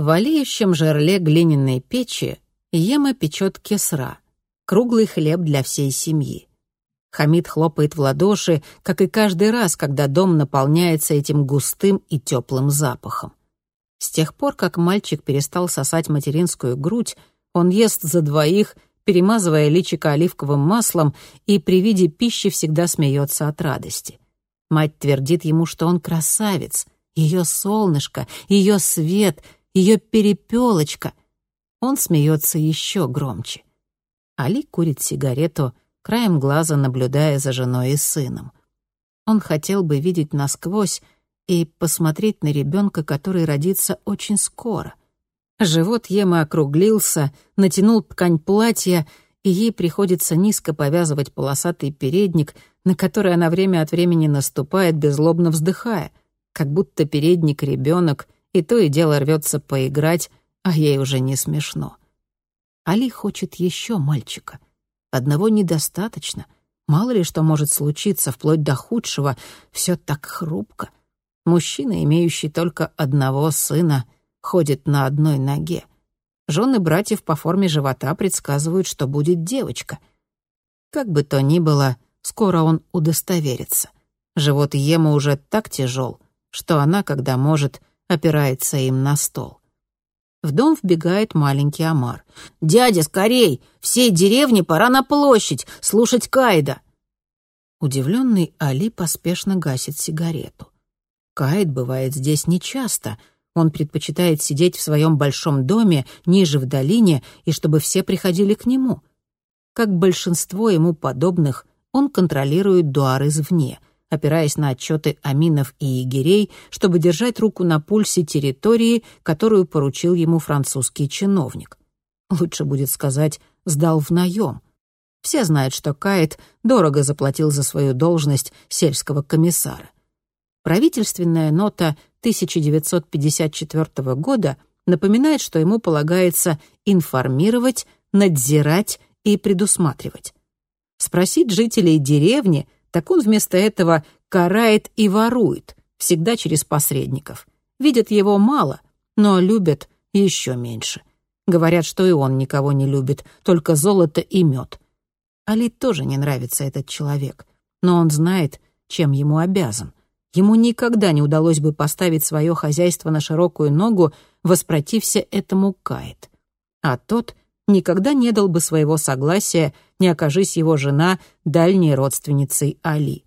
В олеющем жерле глиняной печи Ема печет кесра — круглый хлеб для всей семьи. Хамид хлопает в ладоши, как и каждый раз, когда дом наполняется этим густым и теплым запахом. С тех пор, как мальчик перестал сосать материнскую грудь, он ест за двоих, перемазывая личико оливковым маслом, и при виде пищи всегда смеется от радости. Мать твердит ему, что он красавец, ее солнышко, ее свет, ее перепелочка. Он смеется еще громче. Али курит сигарету, краем глаза наблюдая за женой и сыном. Он хотел бы видеть насквозь и посмотреть на ребенка, который родится очень скоро. Живот Емы округлился, натянул ткань платья, и ей приходится низко повязывать полосатый передник, на который она время от времени наступает, беззлобно вздыхая, как будто передник ребенок, и то и дело рвется поиграть, а ей уже не смешно. Али хочет еще мальчика. Одного недостаточно. Мало ли что может случиться, вплоть до худшего. Все так хрупко. Мужчина, имеющий только одного сына, ходит на одной ноге. Жены братьев по форме живота предсказывают, что будет девочка. Как бы то ни было, скоро он удостоверится. Живот Ема уже так тяжел, что она, когда может, опирается им на стол. В дом вбегает маленький Амар. «Дядя, скорей! Всей деревне пора на площадь, слушать Кайда!» Удивленный Али поспешно гасит сигарету. Кайд бывает здесь нечасто. Он предпочитает сидеть в своем большом доме, ниже в долине, и чтобы все приходили к нему. Как большинство ему подобных, он контролирует дуар извне — опираясь на отчеты аминов и егерей, чтобы держать руку на пульсе территории, которую поручил ему французский чиновник. Лучше будет сказать «сдал в наем». Все знают, что Каид дорого заплатил за свою должность сельского комиссара. Правительственная нота 1954 года напоминает, что ему полагается информировать, надзирать и предусматривать. Спросить жителей деревни — так он вместо этого карает и ворует, всегда через посредников. Видят его мало, но любят еще меньше. Говорят, что и он никого не любит, только золото и мед. Али тоже не нравится этот человек, но он знает, чем ему обязан. Ему никогда не удалось бы поставить свое хозяйство на широкую ногу, воспротився этому Каид. А тот никогда не дал бы своего согласия, не окажись его жена дальней родственницей Али.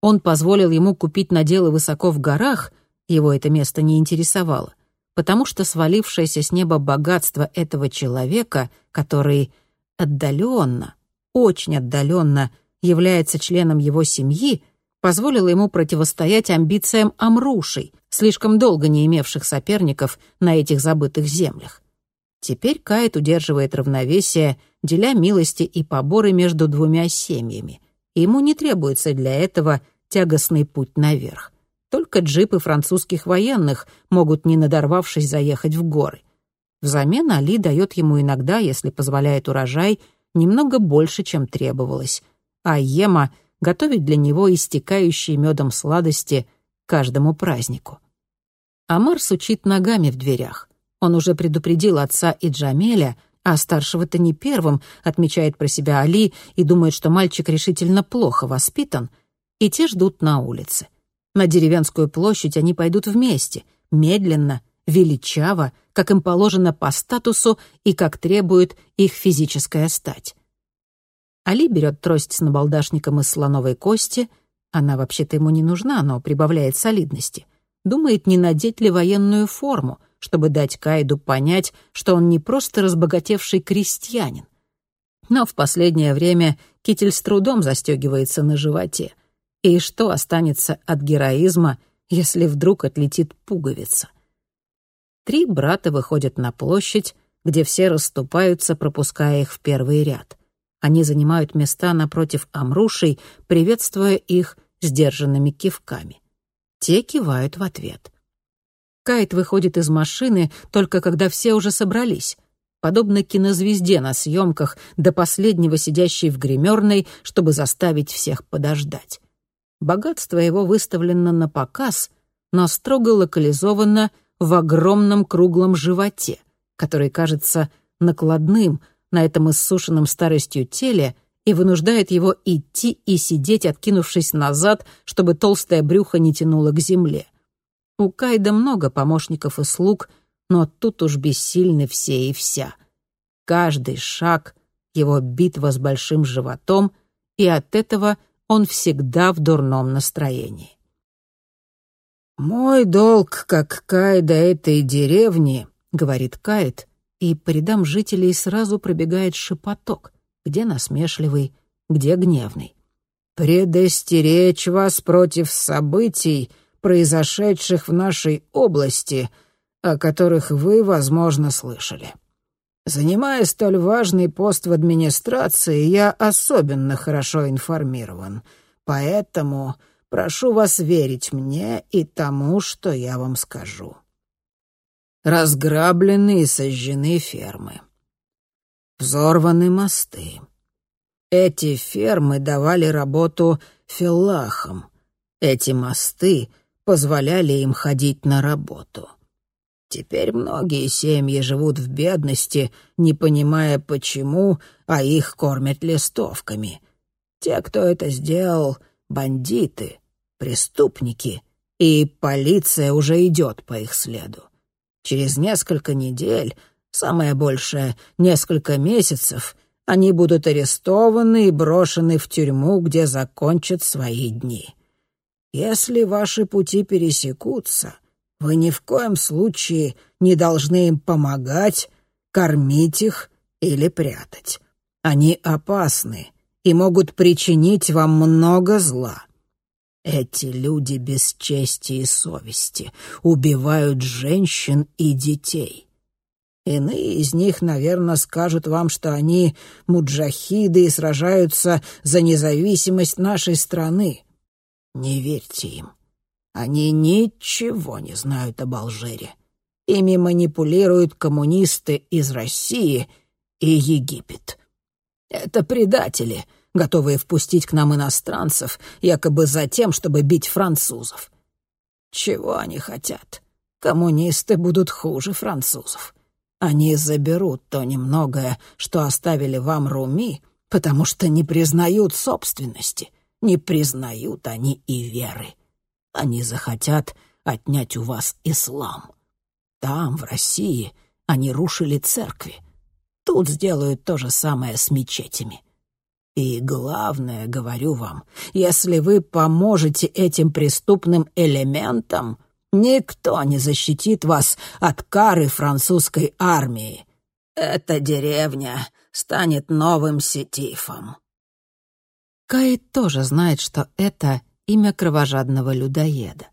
Он позволил ему купить наделы высоко в горах, его это место не интересовало, потому что свалившееся с неба богатство этого человека, который отдаленно, очень отдаленно является членом его семьи, позволило ему противостоять амбициям Амрушей, слишком долго не имевших соперников на этих забытых землях. Теперь Кайт удерживает равновесие, деля милости и поборы между двумя семьями. Ему не требуется для этого тягостный путь наверх. Только джипы французских военных могут, не надорвавшись, заехать в горы. Взамен Али дает ему иногда, если позволяет урожай, немного больше, чем требовалось. А Ема готовит для него истекающие медом сладости каждому празднику. Амар сучит ногами в дверях. Он уже предупредил отца и Джамеля, а старшего-то не первым, отмечает про себя Али и думает, что мальчик решительно плохо воспитан, и те ждут на улице. На деревенскую площадь они пойдут вместе, медленно, величаво, как им положено по статусу и как требует их физическая стать. Али берет трость с набалдашником из слоновой кости, она вообще-то ему не нужна, но прибавляет солидности. Думает, не надеть ли военную форму — чтобы дать Кайду понять, что он не просто разбогатевший крестьянин. Но в последнее время китель с трудом застегивается на животе. И что останется от героизма, если вдруг отлетит пуговица? Три брата выходят на площадь, где все расступаются, пропуская их в первый ряд. Они занимают места напротив Амрушей, приветствуя их сдержанными кивками. Те кивают в ответ. Кайт выходит из машины только когда все уже собрались. Подобно кинозвезде на съемках, до последнего сидящей в гримерной, чтобы заставить всех подождать. Богатство его выставлено на показ, но строго локализовано в огромном круглом животе, который кажется накладным на этом иссушенном старостью теле и вынуждает его идти и сидеть, откинувшись назад, чтобы толстое брюхо не тянуло к земле. У Кайда много помощников и слуг, но тут уж бессильны все и вся. Каждый шаг — его битва с большим животом, и от этого он всегда в дурном настроении. «Мой долг, как Кайда этой деревни», — говорит Кайд, и по рядам жителей сразу пробегает шепоток, где насмешливый, где гневный. «Предостеречь вас против событий, произошедших в нашей области, о которых вы, возможно, слышали. Занимая столь важный пост в администрации, я особенно хорошо информирован, поэтому Прошу вас верить мне и тому, что я вам скажу. Разграблены и сожжены фермы. Взорваны мосты. Эти фермы давали работу филлахам. Эти мосты позволяли им ходить на работу. Теперь многие семьи живут в бедности, не понимая почему, а их кормят листовками. Те, кто это сделал, — бандиты, преступники, и полиция уже идет по их следу. Через несколько недель, самое большее несколько месяцев, они будут арестованы и брошены в тюрьму, где закончат свои дни. Если ваши пути пересекутся, вы ни в коем случае не должны им помогать, кормить их или прятать. Они опасны и могут причинить вам много зла. Эти люди без чести и совести убивают женщин и детей. Иные из них, наверное, скажут вам, что они муджахиды и сражаются за независимость нашей страны. Не верьте им. Они ничего не знают об Алжире. Ими манипулируют коммунисты из России и Египет. Это предатели — готовые впустить к нам иностранцев, якобы за тем, чтобы бить французов. Чего они хотят? Коммунисты будут хуже французов. Они заберут то немногое, что оставили вам Руми, потому что не признают собственности, не признают они и веры. Они захотят отнять у вас ислам. Там, в России, они рушили церкви. Тут сделают то же самое с мечетями. И главное, говорю вам, если вы поможете этим преступным элементам, никто не защитит вас от кары французской армии. Эта деревня станет новым Сетифом. Каид тоже знает, что это имя кровожадного людоеда.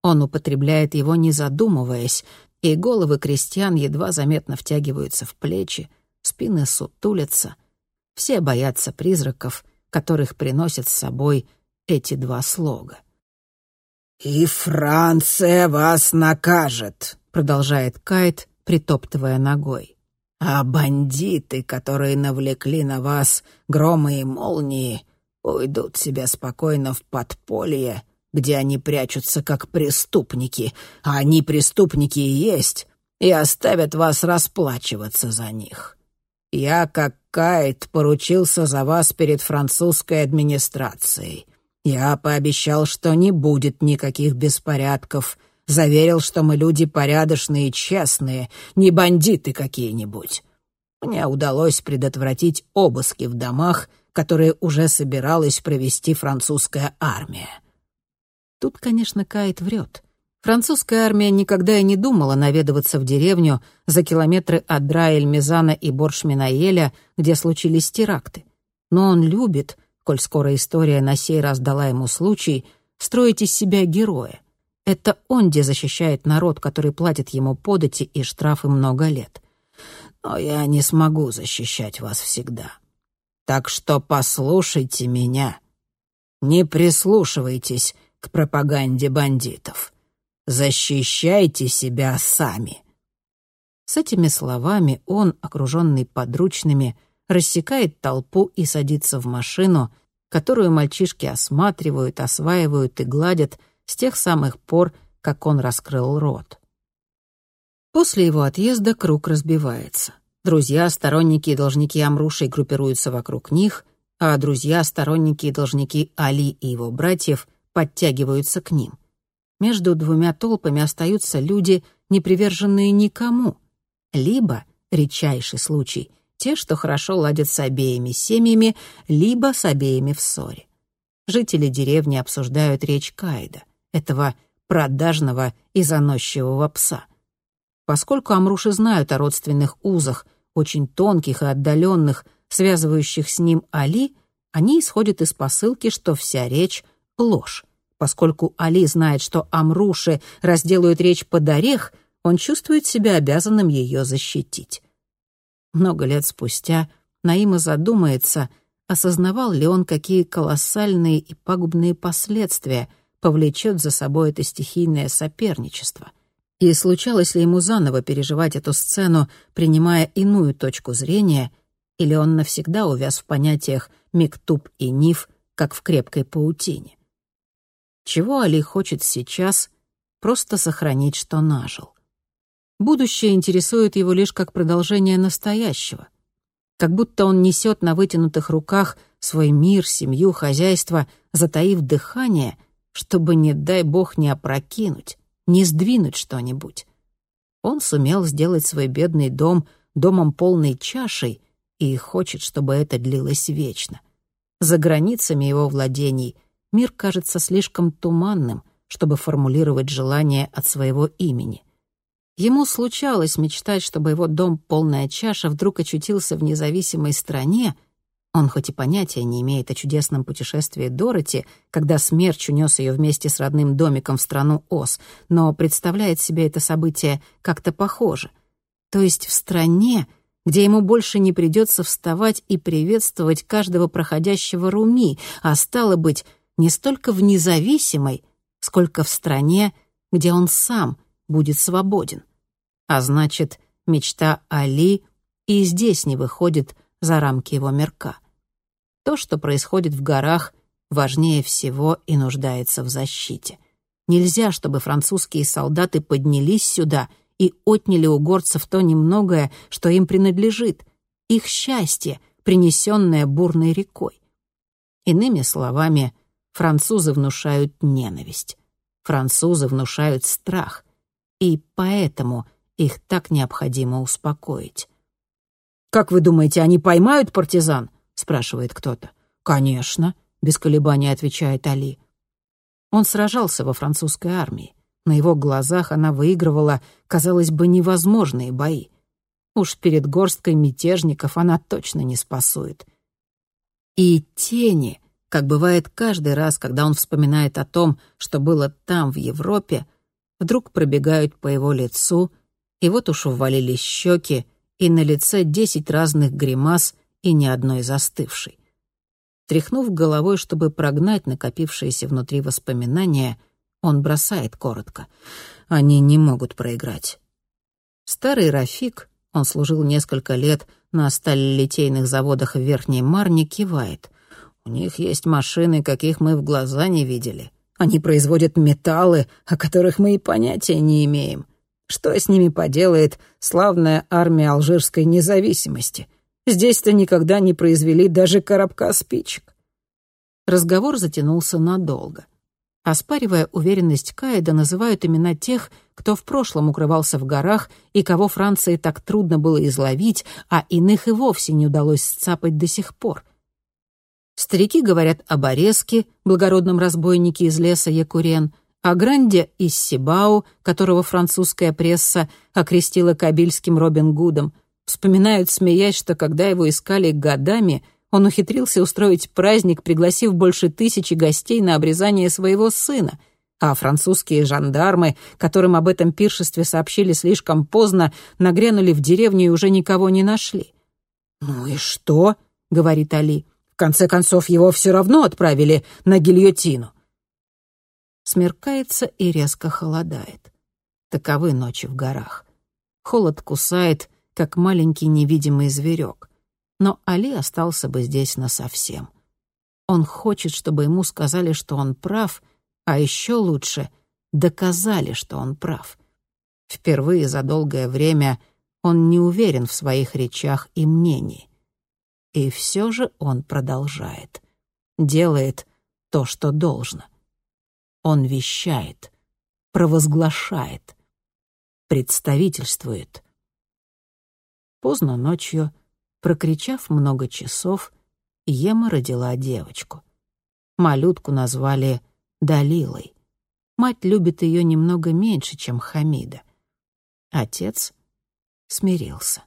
Он употребляет его, не задумываясь, и головы крестьян едва заметно втягиваются в плечи, спины сутулятся — все боятся призраков, которых приносят с собой эти два слога. «И Франция вас накажет», — продолжает Кайт, притоптывая ногой. «А бандиты, которые навлекли на вас громы и молнии, уйдут себе спокойно в подполье, где они прячутся как преступники, а они преступники и есть, и оставят вас расплачиваться за них. Я, как Кайт, поручился за вас перед французской администрацией. Я пообещал, что не будет никаких беспорядков, заверил, что мы люди порядочные и честные, не бандиты какие-нибудь. Мне удалось предотвратить обыски в домах, которые уже собиралась провести французская армия. Тут, конечно, Кайт врет. Французская армия никогда и не думала наведываться в деревню за километры от Драэль-Мизана и Борш-Минаеля, где случились теракты. Но он любит, коль скоро история на сей раз дала ему случай, строить из себя героя. Это он где защищает народ, который платит ему подати и штрафы много лет. Но я не смогу защищать вас всегда. Так что послушайте меня. Не прислушивайтесь к пропаганде бандитов. Защищайте себя сами». С этими словами он, окруженный подручными, рассекает толпу и садится в машину, которую мальчишки осматривают, осваивают и гладят с тех самых пор, как он раскрыл рот. После его отъезда круг разбивается. Друзья, сторонники и должники Амруши группируются вокруг них, а друзья, сторонники и должники Али и его братьев подтягиваются к ним. Между двумя толпами остаются люди, не приверженные никому. Либо, редчайший случай, те, что хорошо ладят с обеими семьями, либо с обеими в ссоре. Жители деревни обсуждают речь Каида, этого продажного и заносчивого пса. Поскольку амруши знают о родственных узах, очень тонких и отдаленных, связывающих с ним Али, они исходят из посылки, что вся речь — ложь. Поскольку Али знает, что Амруши разделают речь под орех, он чувствует себя обязанным ее защитить. Много лет спустя Наима задумается, осознавал ли он, какие колоссальные и пагубные последствия повлечет за собой это стихийное соперничество — и случалось ли ему заново переживать эту сцену, принимая иную точку зрения, или он навсегда увяз в понятиях «мектуб» и «ниф», как в крепкой паутине? Чего Али хочет сейчас? Просто сохранить, что нажил. Будущее интересует его лишь как продолжение настоящего. Как будто он несет на вытянутых руках свой мир, семью, хозяйство, затаив дыхание, чтобы, не дай бог, не опрокинуть не сдвинуть что-нибудь. Он сумел сделать свой бедный дом домом полной чашей и хочет, чтобы это длилось вечно. За границами его владений мир кажется слишком туманным, чтобы формулировать желание от своего имени. Ему случалось мечтать, чтобы его дом «Полная чаша» вдруг очутился в независимой стране — он хоть и понятия не имеет о чудесном путешествии Дороти, когда смерч унес ее вместе с родным домиком в страну Оз, но представляет себе это событие как-то похоже. То есть в стране, где ему больше не придется вставать и приветствовать каждого проходящего руми, а стало быть, не столько в независимой, сколько в стране, где он сам будет свободен. А значит, мечта Али и здесь не выходит за рамки его мирка. То, что происходит в горах, важнее всего и нуждается в защите. Нельзя, чтобы французские солдаты поднялись сюда и отняли у горцев то немногое, что им принадлежит, их счастье, принесенное бурной рекой. Иными словами, французы внушают ненависть, французы внушают страх, и поэтому их так необходимо успокоить. «Как вы думаете, они поймают партизан?» — спрашивает кто-то. «Конечно», — без колебаний отвечает Али. Он сражался во французской армии. На его глазах она выигрывала, казалось бы, невозможные бои. Уж перед горсткой мятежников она точно не спасует. И тени, как бывает каждый раз, когда он вспоминает о том, что было там, в Европе, вдруг пробегают по его лицу, и вот уж увалились щеки, и на лице десять разных гримас и ни одной застывшей. Тряхнув головой, чтобы прогнать накопившиеся внутри воспоминания, он бросает коротко. Они не могут проиграть. Старый Рафик, он служил несколько лет на сталелитейных заводах в Верхней Марне, кивает. У них есть машины, каких мы в глаза не видели. Они производят металлы, о которых мы и понятия не имеем. Что с ними поделает славная армия алжирской независимости? Здесь-то никогда не произвели даже коробка спичек. Разговор затянулся надолго. Оспаривая уверенность Каида, называют имена тех, кто в прошлом укрывался в горах и кого Франции так трудно было изловить, а иных и вовсе не удалось сцапать до сих пор. Старики говорят об Ореске, благородном разбойнике из леса Якурен, о Гранде из Сибау, которого французская пресса окрестила кабильским Робин Гудом, вспоминают, смеясь, что когда его искали годами, он ухитрился устроить праздник, пригласив больше тысячи гостей на обрезание своего сына, а французские жандармы, которым об этом пиршестве сообщили слишком поздно, нагрянули в деревню и уже никого не нашли. «Ну и что?» — говорит Али. «В конце концов, его все равно отправили на гильотину». Смеркается и резко холодает. Таковы ночи в горах. Холод кусает, как маленький невидимый зверек. Но Али остался бы здесь насовсем. Он хочет, чтобы ему сказали, что он прав, а еще лучше — доказали, что он прав. Впервые за долгое время он не уверен в своих речах и мнении. И все же он продолжает. Делает то, что должно. Он вещает, провозглашает, представительствует. Поздно ночью, прокричав много часов, Ема родила девочку. Малютку назвали Далилой. Мать любит ее немного меньше, чем Хамида. Отец смирился.